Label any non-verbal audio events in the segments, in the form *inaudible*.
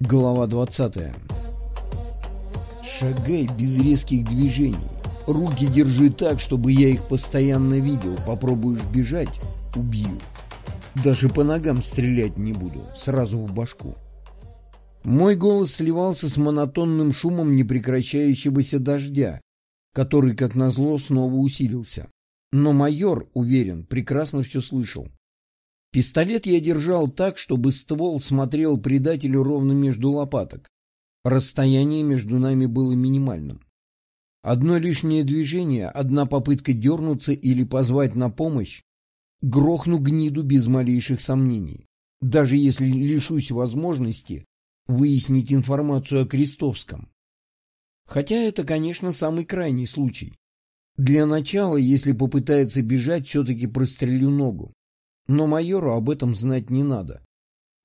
Глава 20 Шагай без резких движений. Руки держи так, чтобы я их постоянно видел. Попробуешь бежать — убью. Даже по ногам стрелять не буду, сразу в башку. Мой голос сливался с монотонным шумом непрекращающегося дождя, который, как назло, снова усилился. Но майор, уверен, прекрасно все слышал. Пистолет я держал так, чтобы ствол смотрел предателю ровно между лопаток. Расстояние между нами было минимальным. Одно лишнее движение, одна попытка дернуться или позвать на помощь, грохну гниду без малейших сомнений, даже если лишусь возможности выяснить информацию о Крестовском. Хотя это, конечно, самый крайний случай. Для начала, если попытается бежать, все-таки прострелю ногу. Но майору об этом знать не надо.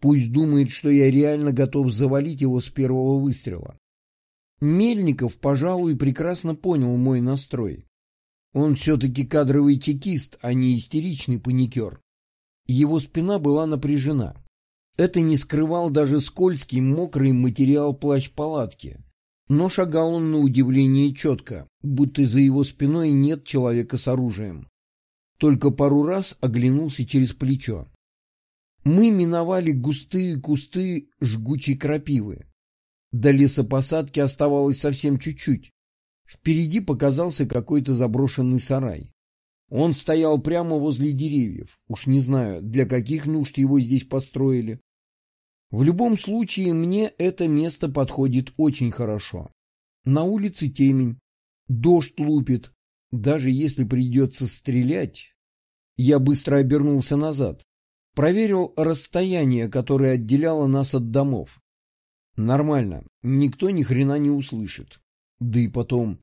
Пусть думает, что я реально готов завалить его с первого выстрела. Мельников, пожалуй, прекрасно понял мой настрой. Он все-таки кадровый чекист, а не истеричный паникер. Его спина была напряжена. Это не скрывал даже скользкий, мокрый материал плащ-палатки. Но шагал он на удивление четко, будто за его спиной нет человека с оружием. Только пару раз оглянулся через плечо. Мы миновали густые кусты жгучей крапивы. До лесопосадки оставалось совсем чуть-чуть. Впереди показался какой-то заброшенный сарай. Он стоял прямо возле деревьев. Уж не знаю, для каких нужд его здесь построили. В любом случае, мне это место подходит очень хорошо. На улице темень, дождь лупит, даже если придется стрелять, я быстро обернулся назад. Проверил расстояние, которое отделяло нас от домов. Нормально, никто ни хрена не услышит. Да и потом...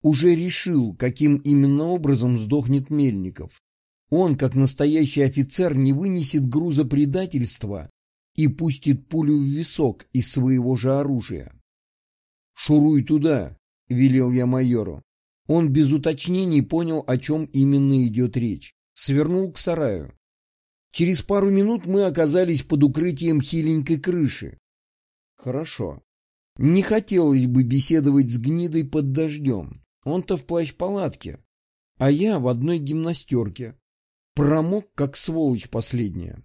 Уже решил, каким именно образом сдохнет Мельников. Он, как настоящий офицер, не вынесет груза предательства и пустит пулю в висок из своего же оружия. «Шуруй туда», — велел я майору. Он без уточнений понял, о чем именно идет речь. Свернул к сараю. Через пару минут мы оказались под укрытием хиленькой крыши. Хорошо. Не хотелось бы беседовать с гнидой под дождем. Он-то в плащ-палатке, а я в одной гимнастерке. Промок, как сволочь последняя.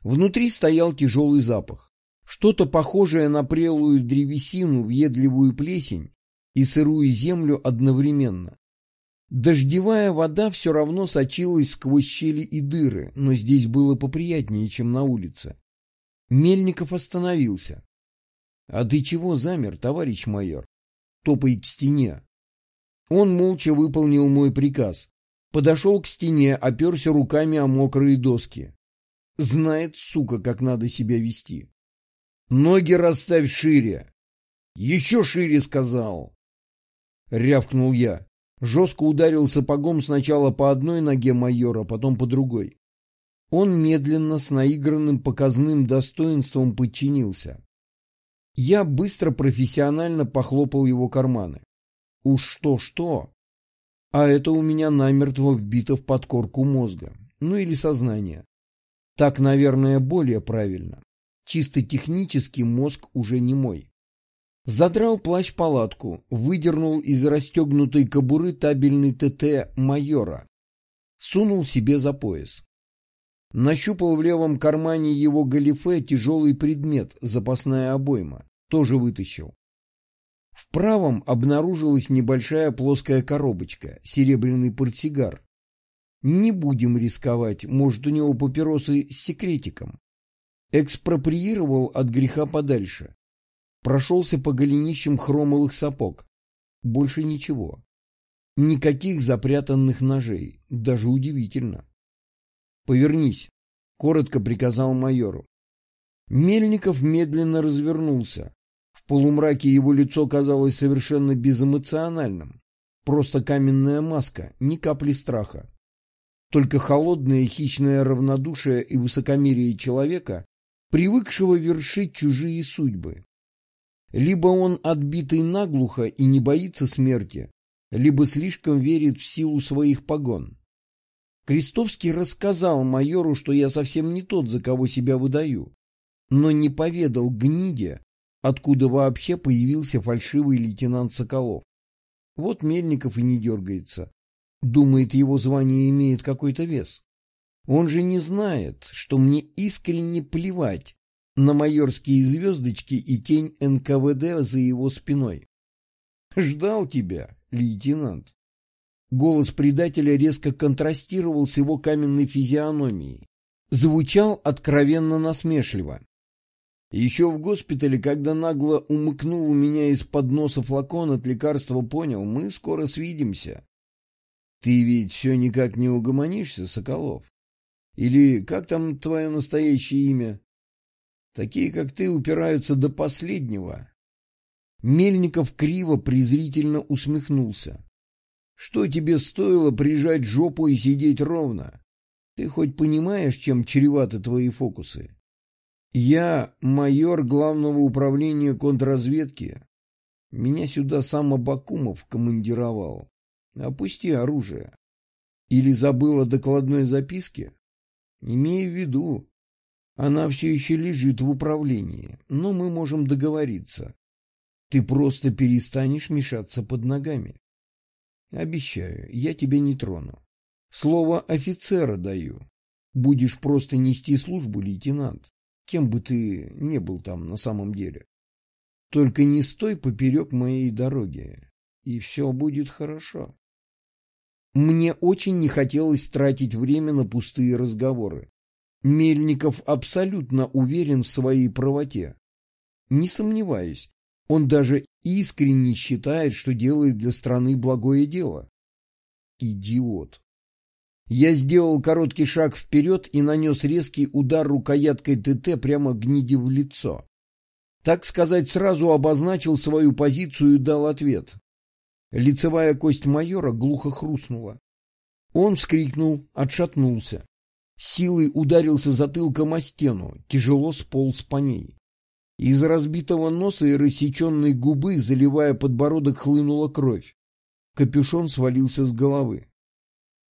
Внутри стоял тяжелый запах. Что-то похожее на прелую древесину, въедливую плесень и сырую землю одновременно. Дождевая вода все равно сочилась сквозь щели и дыры, но здесь было поприятнее, чем на улице. Мельников остановился. — А ты чего замер, товарищ майор? Топай к стене. Он молча выполнил мой приказ. Подошел к стене, оперся руками о мокрые доски. Знает, сука, как надо себя вести. Ноги расставь шире. Еще шире сказал. Рявкнул я. Жестко ударил сапогом сначала по одной ноге майора, потом по другой. Он медленно, с наигранным показным достоинством подчинился. Я быстро профессионально похлопал его карманы. Уж что-что, а это у меня намертво вбито в подкорку мозга, ну или сознания. Так, наверное, более правильно. Чисто технически мозг уже не мой. Задрал плащ-палатку, выдернул из расстегнутой кобуры табельный ТТ майора. Сунул себе за пояс. Нащупал в левом кармане его галифе тяжелый предмет, запасная обойма. Тоже вытащил. В правом обнаружилась небольшая плоская коробочка, серебряный портсигар. Не будем рисковать, может, у него папиросы с секретиком. Экспроприировал от греха подальше. Прошелся по голенищам хромовых сапог. Больше ничего. Никаких запрятанных ножей. Даже удивительно. «Повернись», — коротко приказал майору. Мельников медленно развернулся. В полумраке его лицо казалось совершенно безэмоциональным. Просто каменная маска, ни капли страха. Только холодное хищное равнодушие и высокомерие человека, привыкшего вершить чужие судьбы. Либо он отбитый наглухо и не боится смерти, либо слишком верит в силу своих погон. Крестовский рассказал майору, что я совсем не тот, за кого себя выдаю. но не поведал гниде, откуда вообще появился фальшивый лейтенант Соколов. Вот Мельников и не дергается. Думает, его звание имеет какой-то вес. Он же не знает, что мне искренне плевать на майорские звездочки и тень НКВД за его спиной. «Ждал тебя, лейтенант». Голос предателя резко контрастировал с его каменной физиономией. Звучал откровенно насмешливо. Еще в госпитале, когда нагло умыкнул у меня из-под носа флакон от лекарства, понял, мы скоро свидимся. Ты ведь все никак не угомонишься, Соколов? Или как там твое настоящее имя? Такие, как ты, упираются до последнего. Мельников криво презрительно усмехнулся. Что тебе стоило прижать жопу и сидеть ровно? Ты хоть понимаешь, чем чреваты твои фокусы? Я майор главного управления контрразведки. Меня сюда сам Абакумов командировал. Опусти оружие. Или забыл о докладной записке? Имею в виду, она все еще лежит в управлении, но мы можем договориться. Ты просто перестанешь мешаться под ногами. Обещаю, я тебя не трону. Слово офицера даю. Будешь просто нести службу, лейтенант, кем бы ты не был там на самом деле. Только не стой поперек моей дороги, и все будет хорошо. Мне очень не хотелось тратить время на пустые разговоры. Мельников абсолютно уверен в своей правоте. Не сомневаюсь, он даже искренне считает, что делает для страны благое дело. Идиот. Я сделал короткий шаг вперед и нанес резкий удар рукояткой ТТ прямо гниде в лицо. Так сказать, сразу обозначил свою позицию и дал ответ. Лицевая кость майора глухо хрустнула. Он вскрикнул, отшатнулся. Силой ударился затылком о стену, тяжело сполз по ней. Из разбитого носа и рассеченной губы, заливая подбородок, хлынула кровь. Капюшон свалился с головы.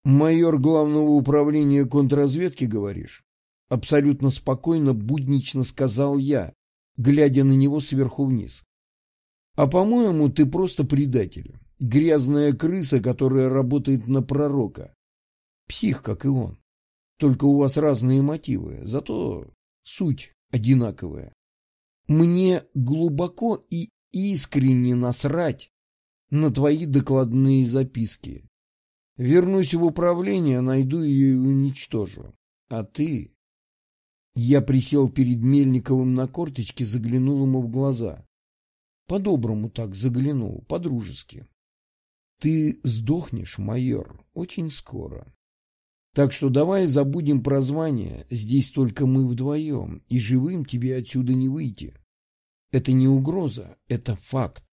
«Майор главного управления контрразведки, говоришь?» Абсолютно спокойно, буднично сказал я, глядя на него сверху вниз. «А по-моему, ты просто предатель, грязная крыса, которая работает на пророка. Псих, как и он. Только у вас разные мотивы, зато суть одинаковая. Мне глубоко и искренне насрать на твои докладные записки. Вернусь в управление, найду ее и уничтожу. А ты... Я присел перед Мельниковым на корточке, заглянул ему в глаза. По-доброму так заглянул, по-дружески. Ты сдохнешь, майор, очень скоро. Так что давай забудем про звание, здесь только мы вдвоем, и живым тебе отсюда не выйти. Это не угроза, это факт.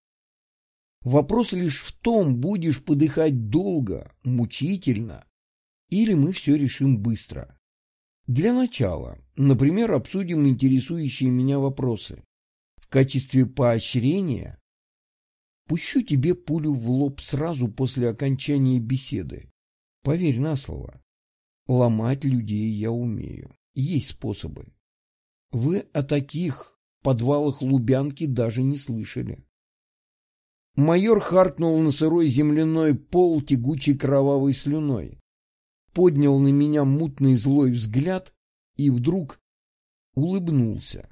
Вопрос лишь в том, будешь подыхать долго, мучительно, или мы все решим быстро. Для начала, например, обсудим интересующие меня вопросы. В качестве поощрения пущу тебе пулю в лоб сразу после окончания беседы. Поверь на слово. Ломать людей я умею. Есть способы. Вы о таких подвалах Лубянки даже не слышали. Майор харкнул на сырой земляной пол тягучей кровавой слюной, поднял на меня мутный злой взгляд и вдруг улыбнулся.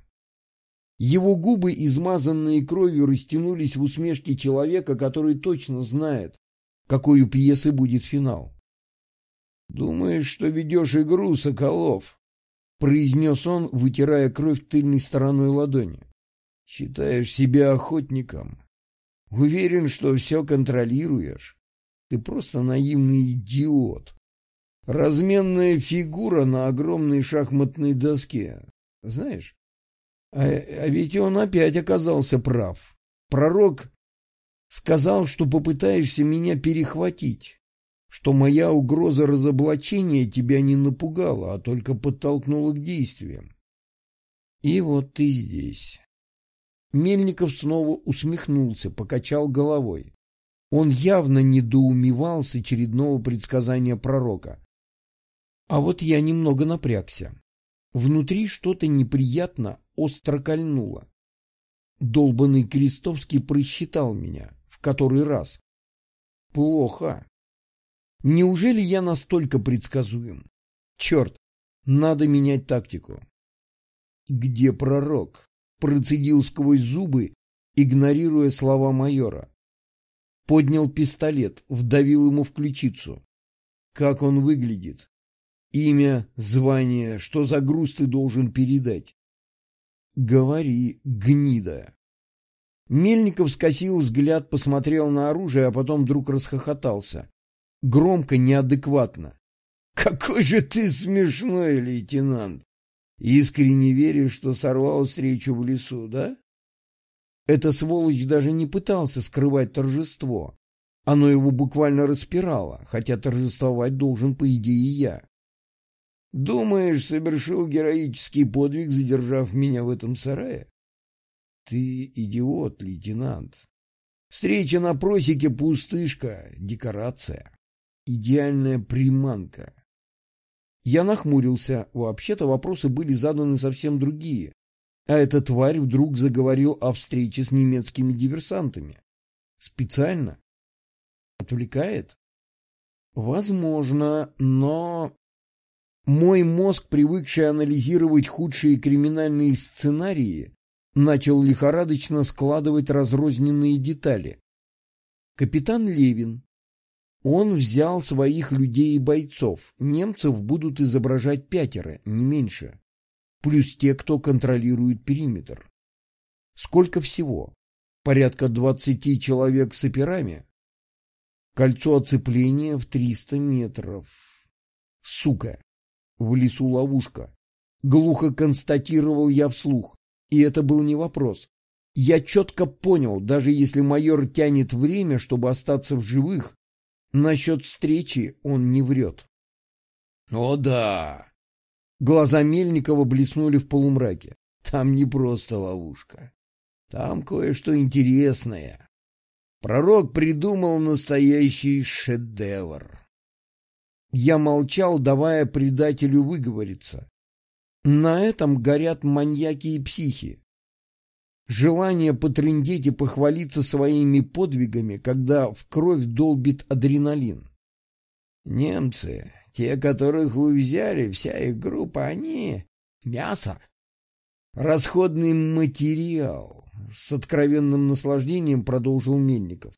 Его губы, измазанные кровью, растянулись в усмешке человека, который точно знает, какой у пьесы будет финал. «Думаешь, что ведешь игру, Соколов?» — произнес он, вытирая кровь тыльной стороной ладони. «Считаешь себя охотником? Уверен, что все контролируешь? Ты просто наивный идиот. Разменная фигура на огромной шахматной доске. Знаешь, а, а ведь он опять оказался прав. Пророк сказал, что попытаешься меня перехватить что моя угроза разоблачения тебя не напугала, а только подтолкнула к действиям. И вот ты здесь. Мельников снова усмехнулся, покачал головой. Он явно недоумевал с очередного предсказания пророка. А вот я немного напрягся. Внутри что-то неприятно остро кольнуло. Долбанный Крестовский просчитал меня в который раз. Плохо. Неужели я настолько предсказуем? Черт, надо менять тактику. Где пророк? Процедил сквозь зубы, игнорируя слова майора. Поднял пистолет, вдавил ему в ключицу. Как он выглядит? Имя, звание, что за груз ты должен передать? Говори, гнида. Мельников скосил взгляд, посмотрел на оружие, а потом вдруг расхохотался. Громко, неадекватно. «Какой же ты смешной, лейтенант! Искренне веришь, что сорвал встречу в лесу, да?» Эта сволочь даже не пытался скрывать торжество. Оно его буквально распирало, хотя торжествовать должен, по идее, я. «Думаешь, совершил героический подвиг, задержав меня в этом сарае?» «Ты идиот, лейтенант. Встреча на просеке — пустышка, декорация, идеальная приманка. Я нахмурился. Вообще-то вопросы были заданы совсем другие. А эта тварь вдруг заговорил о встрече с немецкими диверсантами. Специально? Отвлекает? Возможно, но... Мой мозг, привыкший анализировать худшие криминальные сценарии, начал лихорадочно складывать разрозненные детали. Капитан Левин, он взял своих людей и бойцов. Немцев будут изображать пятеро, не меньше. Плюс те, кто контролирует периметр. Сколько всего? Порядка двадцати человек с операми? Кольцо оцепления в триста метров. Сука! В лесу ловушка. Глухо констатировал я вслух. И это был не вопрос. Я четко понял, даже если майор тянет время, чтобы остаться в живых, Насчет встречи он не врет. О да! Глаза Мельникова блеснули в полумраке. Там не просто ловушка. Там кое-что интересное. Пророк придумал настоящий шедевр. Я молчал, давая предателю выговориться. На этом горят маньяки и психи. Желание потрындеть и похвалиться своими подвигами, когда в кровь долбит адреналин. Немцы, те, которых вы взяли, вся их группа, они — мясо. Расходный материал. С откровенным наслаждением продолжил Мельников.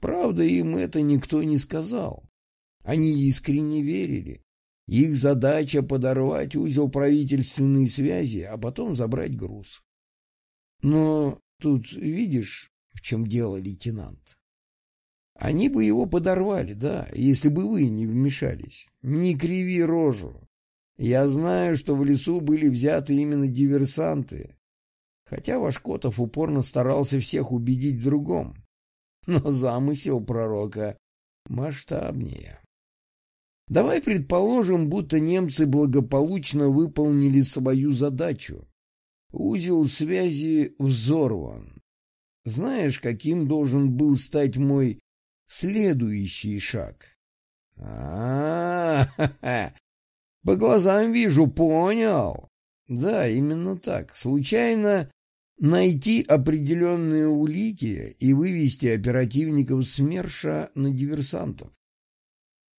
Правда, им это никто не сказал. Они искренне верили. Их задача — подорвать узел правительственной связи, а потом забрать груз. Но тут видишь, в чем дело, лейтенант. Они бы его подорвали, да, если бы вы не вмешались. Не криви рожу. Я знаю, что в лесу были взяты именно диверсанты. Хотя Вашкотов упорно старался всех убедить в другом. Но замысел пророка масштабнее. Давай предположим, будто немцы благополучно выполнили свою задачу. Узел связи взорван. Знаешь, каким должен был стать мой следующий шаг? А, -а, -а, по глазам вижу, понял. Да, именно так. Случайно найти определенные улики и вывести оперативников СМЕРШа на диверсантов.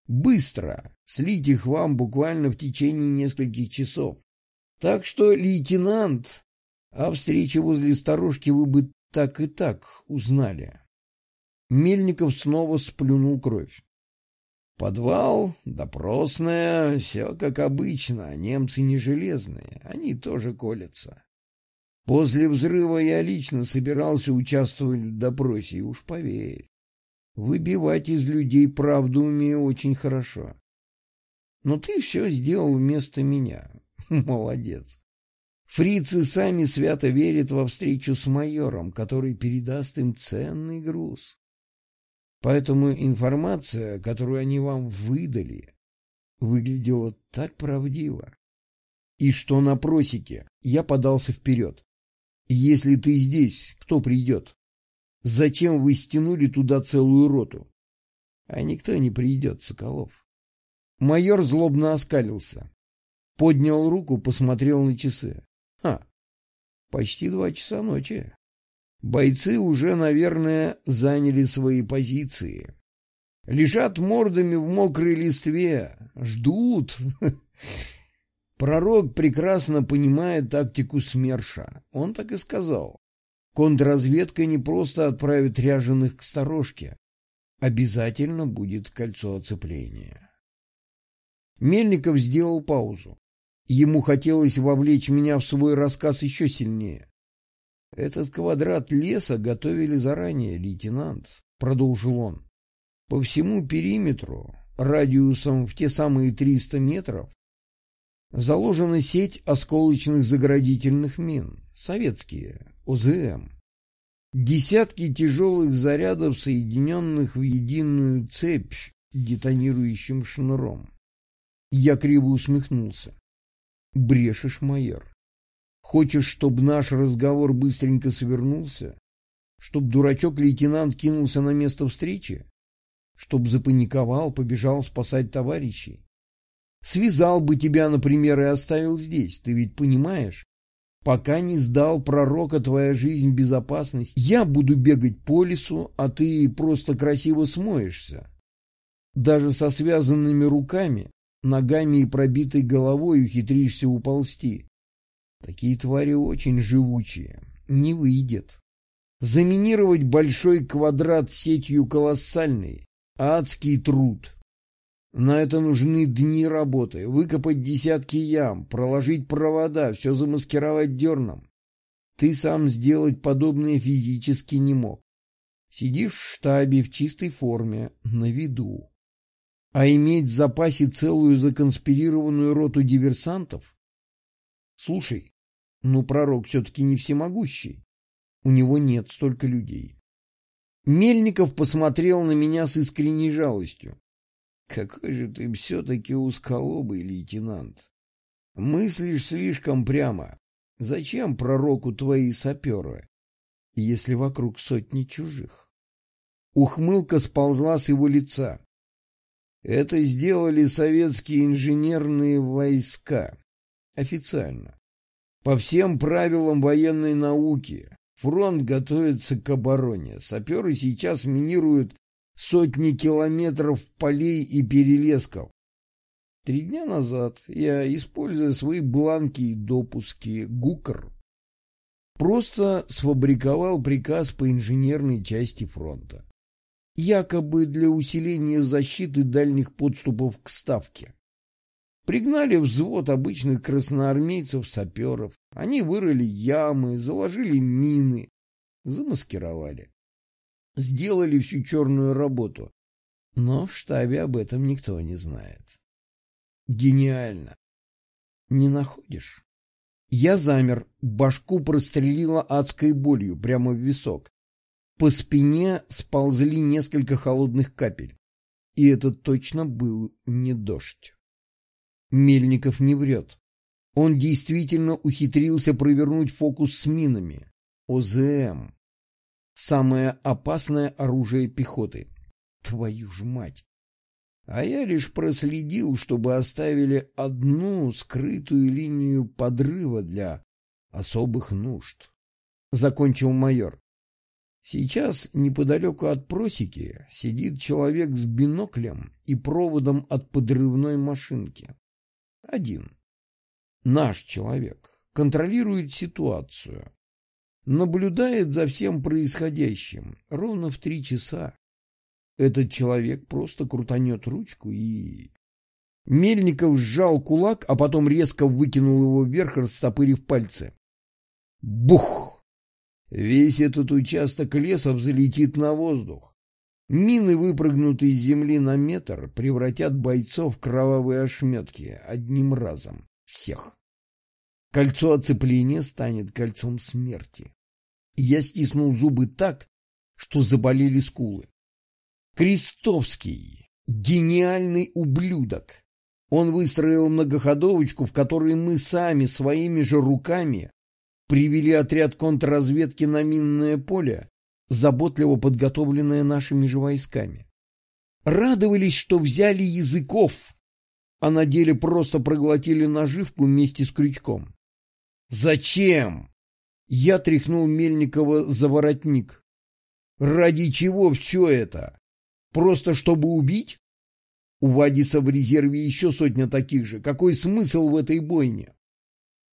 Быстро слить их вам буквально в течение нескольких часов. Так что, лейтенант, о встрече возле сторожки вы бы так и так узнали. Мельников снова сплюнул кровь. Подвал, допросная, все как обычно, немцы не железные, они тоже колятся. После взрыва я лично собирался участвовать в допросе, и уж поверь, выбивать из людей правду умею очень хорошо. Но ты все сделал вместо меня. *laughs* Молодец. Фрицы сами свято верят во встречу с майором, который передаст им ценный груз. Поэтому информация, которую они вам выдали, выглядела так правдиво. И что на просеке я подался вперед. Если ты здесь, кто придет? Зачем вы стянули туда целую роту? А никто не придет, Соколов. Майор злобно оскалился. Поднял руку, посмотрел на часы. Почти два часа ночи. Бойцы уже, наверное, заняли свои позиции. Лежат мордами в мокрой листве, ждут. *laughs* Пророк прекрасно понимает тактику СМЕРШа. Он так и сказал. Контрразведка не просто отправит ряженых к сторожке. Обязательно будет кольцо оцепления. Мельников сделал паузу. Ему хотелось вовлечь меня в свой рассказ еще сильнее. «Этот квадрат леса готовили заранее, лейтенант», — продолжил он. «По всему периметру, радиусом в те самые 300 метров, заложена сеть осколочных заградительных мин, советские, ОЗМ. Десятки тяжелых зарядов, соединенных в единую цепь детонирующим шнуром. Я криво усмехнулся. Брешешь, майор. Хочешь, чтобы наш разговор быстренько свернулся? Чтоб дурачок-лейтенант кинулся на место встречи? Чтоб запаниковал, побежал спасать товарищей? Связал бы тебя, например, и оставил здесь. Ты ведь понимаешь? Пока не сдал пророка твоя жизнь безопасность, я буду бегать по лесу, а ты просто красиво смоешься. Даже со связанными руками ногами и пробитой головой ухитришься уползти. Такие твари очень живучие. Не выйдет. Заминировать большой квадрат сетью колоссальный. Адский труд. На это нужны дни работы. Выкопать десятки ям, проложить провода, все замаскировать дерном. Ты сам сделать подобное физически не мог. Сидишь в штабе в чистой форме, на виду. А иметь в запасе целую законспирированную роту диверсантов? Слушай, ну пророк все-таки не всемогущий. У него нет столько людей. Мельников посмотрел на меня с искренней жалостью. Какой же ты все-таки узколобый, лейтенант. Мыслишь слишком прямо. Зачем пророку твои саперы, если вокруг сотни чужих? Ухмылка сползла с его лица. Это сделали советские инженерные войска. Официально. По всем правилам военной науки. Фронт готовится к обороне. Саперы сейчас минируют сотни километров полей и перелесков. Три дня назад я, используя свои бланки и допуски ГУКР, просто сфабриковал приказ по инженерной части фронта якобы для усиления защиты дальних подступов к Ставке. Пригнали взвод обычных красноармейцев-саперов. Они вырыли ямы, заложили мины, замаскировали. Сделали всю черную работу. Но в штабе об этом никто не знает. Гениально. Не находишь? Я замер, башку прострелила адской болью прямо в висок. По спине сползли несколько холодных капель. И это точно был не дождь. Мельников не врет. Он действительно ухитрился провернуть фокус с минами. ОЗМ. Самое опасное оружие пехоты. Твою ж мать! А я лишь проследил, чтобы оставили одну скрытую линию подрыва для особых нужд. Закончил майор. Сейчас неподалеку от просеки сидит человек с биноклем и проводом от подрывной машинки. Один. Наш человек контролирует ситуацию. Наблюдает за всем происходящим ровно в три часа. Этот человек просто крутанет ручку и... Мельников сжал кулак, а потом резко выкинул его вверх, растопырив пальцы. Бух! Весь этот участок леса взлетит на воздух. Мины выпрыгнут из земли на метр, превратят бойцов в кровавые ошметки одним разом. Всех. Кольцо оцепления станет кольцом смерти. Я стиснул зубы так, что заболели скулы. Крестовский, гениальный ублюдок. Он выстроил многоходовочку, в которой мы сами своими же руками привели отряд контрразведки на минное поле, заботливо подготовленное нашими же войсками. Радовались, что взяли языков, а на деле просто проглотили наживку вместе с крючком. Зачем? Я тряхнул Мельникова за воротник. Ради чего все это? Просто чтобы убить? У Вадиса в резерве еще сотня таких же. Какой смысл в этой бойне?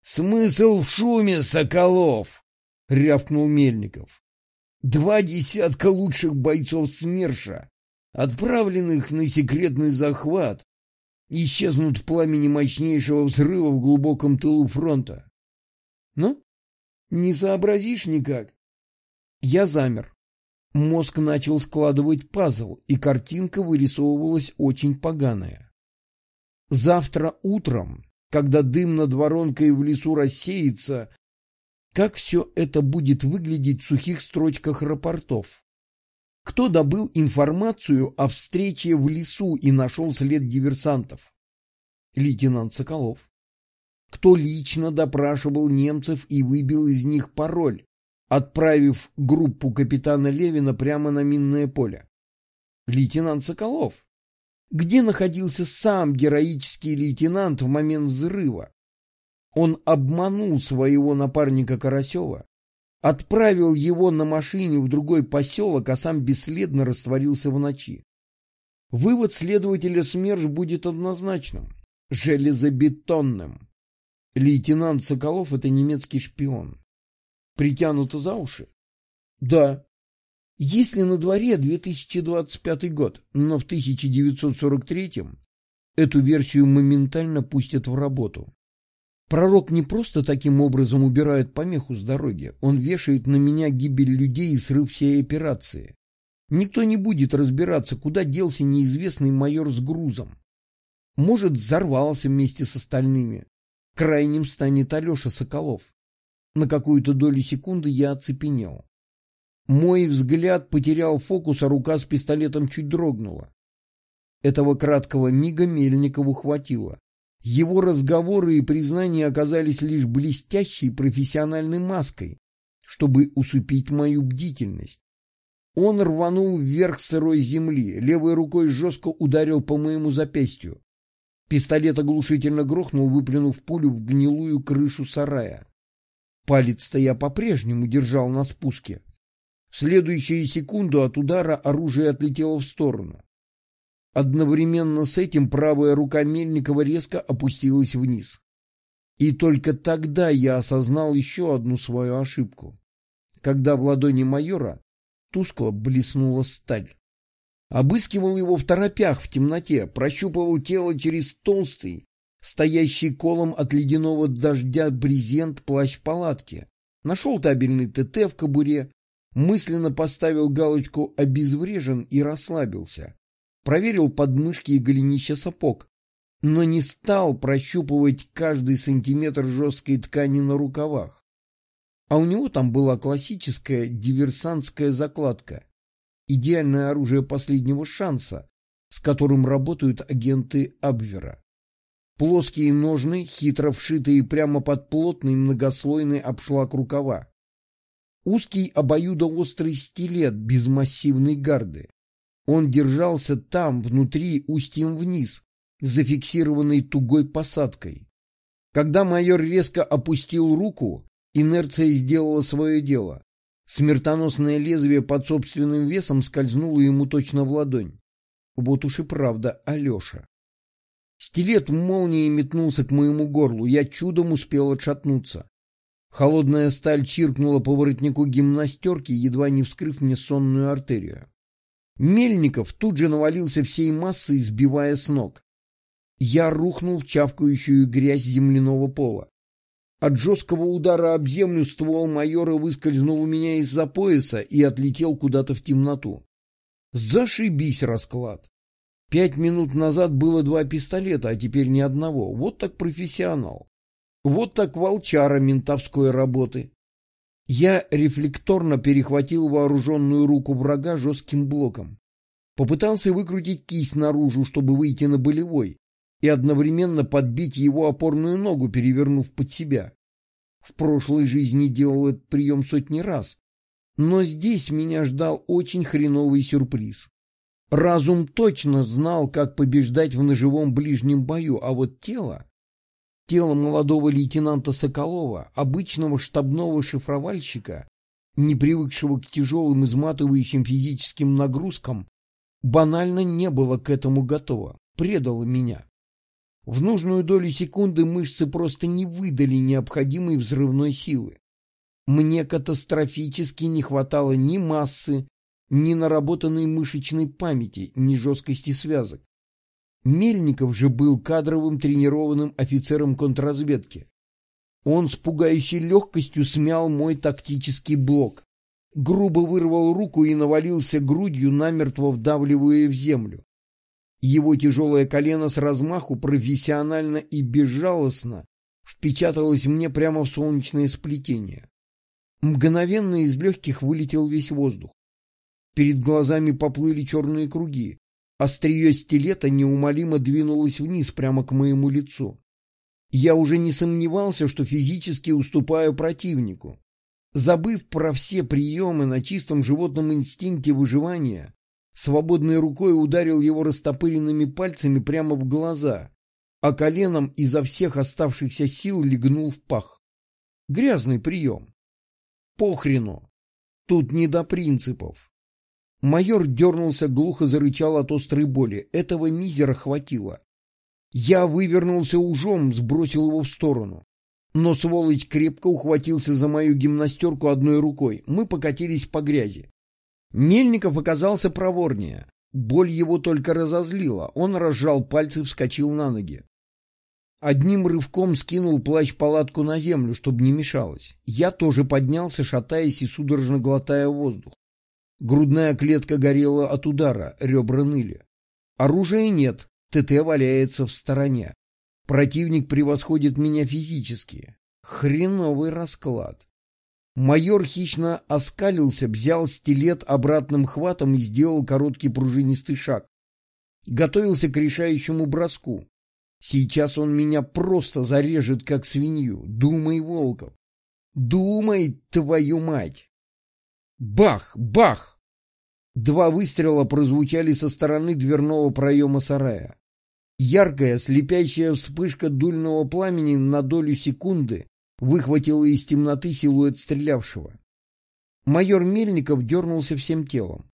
Смысл в шуме, Соколов! Рявкнул Мельников. Два десятка лучших бойцов СМЕРШа, отправленных на секретный захват, исчезнут в пламени мощнейшего взрыва в глубоком тылу фронта. Ну, не сообразишь никак. Я замер. Мозг начал складывать пазл, и картинка вырисовывалась очень поганая. Завтра утром, когда дым над воронкой в лесу рассеется, как все это будет выглядеть в сухих строчках рапортов? Кто добыл информацию о встрече в лесу и нашел след диверсантов? Лейтенант Соколов. Кто лично допрашивал немцев и выбил из них пароль, отправив группу капитана Левина прямо на минное поле? Лейтенант Соколов. Где находился сам героический лейтенант в момент взрыва? Он обманул своего напарника Карасева, отправил его на машине в другой поселок, а сам бесследно растворился в ночи. Вывод следователя СМЕРШ будет однозначным, железобетонным. Лейтенант Соколов — это немецкий шпион. Притянуто за уши? Да. Если на дворе 2025 год, но в 1943 эту версию моментально пустят в работу. Пророк не просто таким образом убирает помеху с дороги, он вешает на меня гибель людей и срыв всей операции. Никто не будет разбираться, куда делся неизвестный майор с грузом. Может, взорвался вместе с остальными. Крайним станет Алеша Соколов. На какую-то долю секунды я оцепенел. Мой взгляд потерял фокус, а рука с пистолетом чуть дрогнула. Этого краткого мига Мельникову хватило. Его разговоры и признания оказались лишь блестящей профессиональной маской, чтобы усыпить мою бдительность. Он рванул вверх сырой земли, левой рукой жестко ударил по моему запястью. Пистолет оглушительно грохнул, выплюнув пулю в гнилую крышу сарая. Палец-то я по-прежнему держал на спуске. В следующую секунду от удара оружие отлетело в сторону. Одновременно с этим правая рука Мельникова резко опустилась вниз. И только тогда я осознал еще одну свою ошибку. Когда в ладони майора тускло блеснула сталь. Обыскивал его в торопях в темноте, прощупывал тело через толстый, стоящий колом от ледяного дождя брезент плащ в палатке. Нашел табельный ТТ в кобуре, мысленно поставил галочку «обезврежен» и расслабился проверил подмышки и голенища сапог, но не стал прощупывать каждый сантиметр жесткой ткани на рукавах. А у него там была классическая диверсантская закладка, идеальное оружие последнего шанса, с которым работают агенты Абвера. Плоские ножны, хитро вшитые прямо под плотный многослойный обшлаг рукава. Узкий обоюдоострый стилет без массивной гарды. Он держался там, внутри, устьем вниз, зафиксированный тугой посадкой. Когда майор резко опустил руку, инерция сделала свое дело. Смертоносное лезвие под собственным весом скользнуло ему точно в ладонь. Вот уж и правда Алеша. Стилет молнией метнулся к моему горлу. Я чудом успел отшатнуться. Холодная сталь чиркнула по воротнику гимнастерки, едва не вскрыв мне сонную артерию. Мельников тут же навалился всей массой, сбивая с ног. Я рухнул в чавкающую грязь земляного пола. От жесткого удара об землю ствол майора выскользнул у меня из-за пояса и отлетел куда-то в темноту. Зашибись расклад. Пять минут назад было два пистолета, а теперь ни одного. Вот так профессионал. Вот так волчара ментовской работы. Я рефлекторно перехватил вооруженную руку врага жестким блоком. Попытался выкрутить кисть наружу, чтобы выйти на болевой, и одновременно подбить его опорную ногу, перевернув под себя. В прошлой жизни делал этот прием сотни раз. Но здесь меня ждал очень хреновый сюрприз. Разум точно знал, как побеждать в ножевом ближнем бою, а вот тело... тело молодого лейтенанта Соколова, обычного штабного шифровальщика, не привыкшего к тяжелым изматывающим физическим нагрузкам, банально не было к этому готово, предало меня. В нужную долю секунды мышцы просто не выдали необходимой взрывной силы. Мне катастрофически не хватало ни массы, ни наработанной мышечной памяти, ни жесткости связок. Мельников же был кадровым тренированным офицером контрразведки. Он с пугающей легкостью смял мой тактический блок, грубо вырвал руку и навалился грудью, намертво вдавливая в землю. Его тяжелое колено с размаху профессионально и безжалостно впечаталось мне прямо в солнечное сплетение. Мгновенно из легких вылетел весь воздух. Перед глазами поплыли черные круги. Острие стилета неумолимо двинулось вниз прямо к моему лицу. Я уже не сомневался, что физически уступаю противнику. Забыв про все приемы на чистом животном инстинкте выживания, свободной рукой ударил его растопыренными пальцами прямо в глаза, а коленом изо всех оставшихся сил легнул в пах. Грязный прием. Похрену. Тут не до принципов. Майор дернулся, глухо зарычал от острой боли. Этого мизера хватило. Я вывернулся ужом, сбросил его в сторону. Но сволочь крепко ухватился за мою гимнастерку одной рукой. Мы покатились по грязи. Мельников оказался проворнее. Боль его только разозлила. Он разжал пальцы, вскочил на ноги. Одним рывком скинул плащ-палатку на землю, чтобы не мешалось. Я тоже поднялся, шатаясь и судорожно глотая воздух. Грудная клетка горела от удара, ребра ныли. Оружия нет, ТТ валяется в стороне. Противник превосходит меня физически. Хреновый расклад. Майор хищно оскалился, взял стилет обратным хватом и сделал короткий пружинистый шаг. Готовился к решающему броску. Сейчас он меня просто зарежет, как свинью. Думай, Волков. Думай, твою мать! Бах! Бах! Два выстрела прозвучали со стороны дверного проема сарая. Яркая, слепящая вспышка дульного пламени на долю секунды выхватила из темноты силуэт стрелявшего. Майор Мельников дернулся всем телом.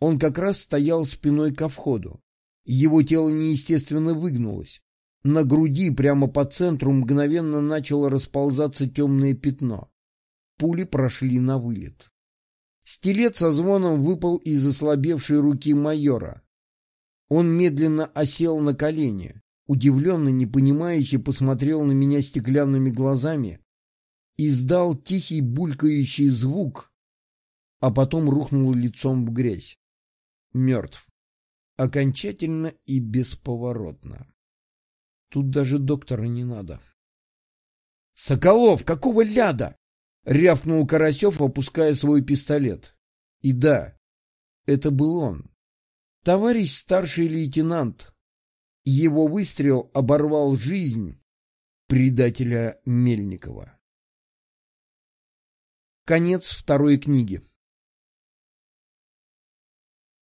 Он как раз стоял спиной ко входу. Его тело неестественно выгнулось. На груди, прямо по центру, мгновенно начало расползаться темное пятно. Пули прошли на вылет. Стилет со звоном выпал из ослабевшей руки майора. Он медленно осел на колени, удивленно, непонимающе посмотрел на меня стеклянными глазами, издал тихий булькающий звук, а потом рухнул лицом в грязь. Мертв. Окончательно и бесповоротно. Тут даже доктора не надо. «Соколов, какого ляда?» — рявкнул Карасев, опуская свой пистолет. И да, это был он. Товарищ старший лейтенант. Его выстрел оборвал жизнь предателя Мельникова. Конец второй книги.